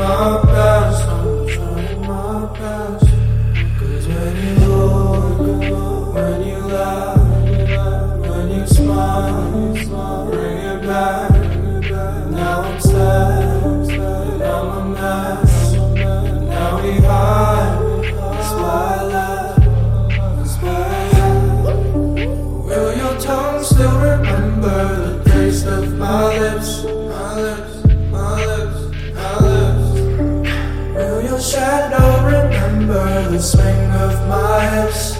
love. shadow, remember the swing of my hips.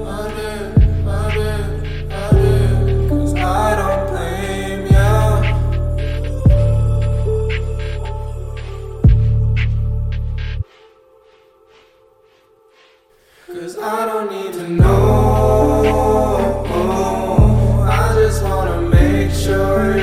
Cause I don't need to know. I just wanna make sure.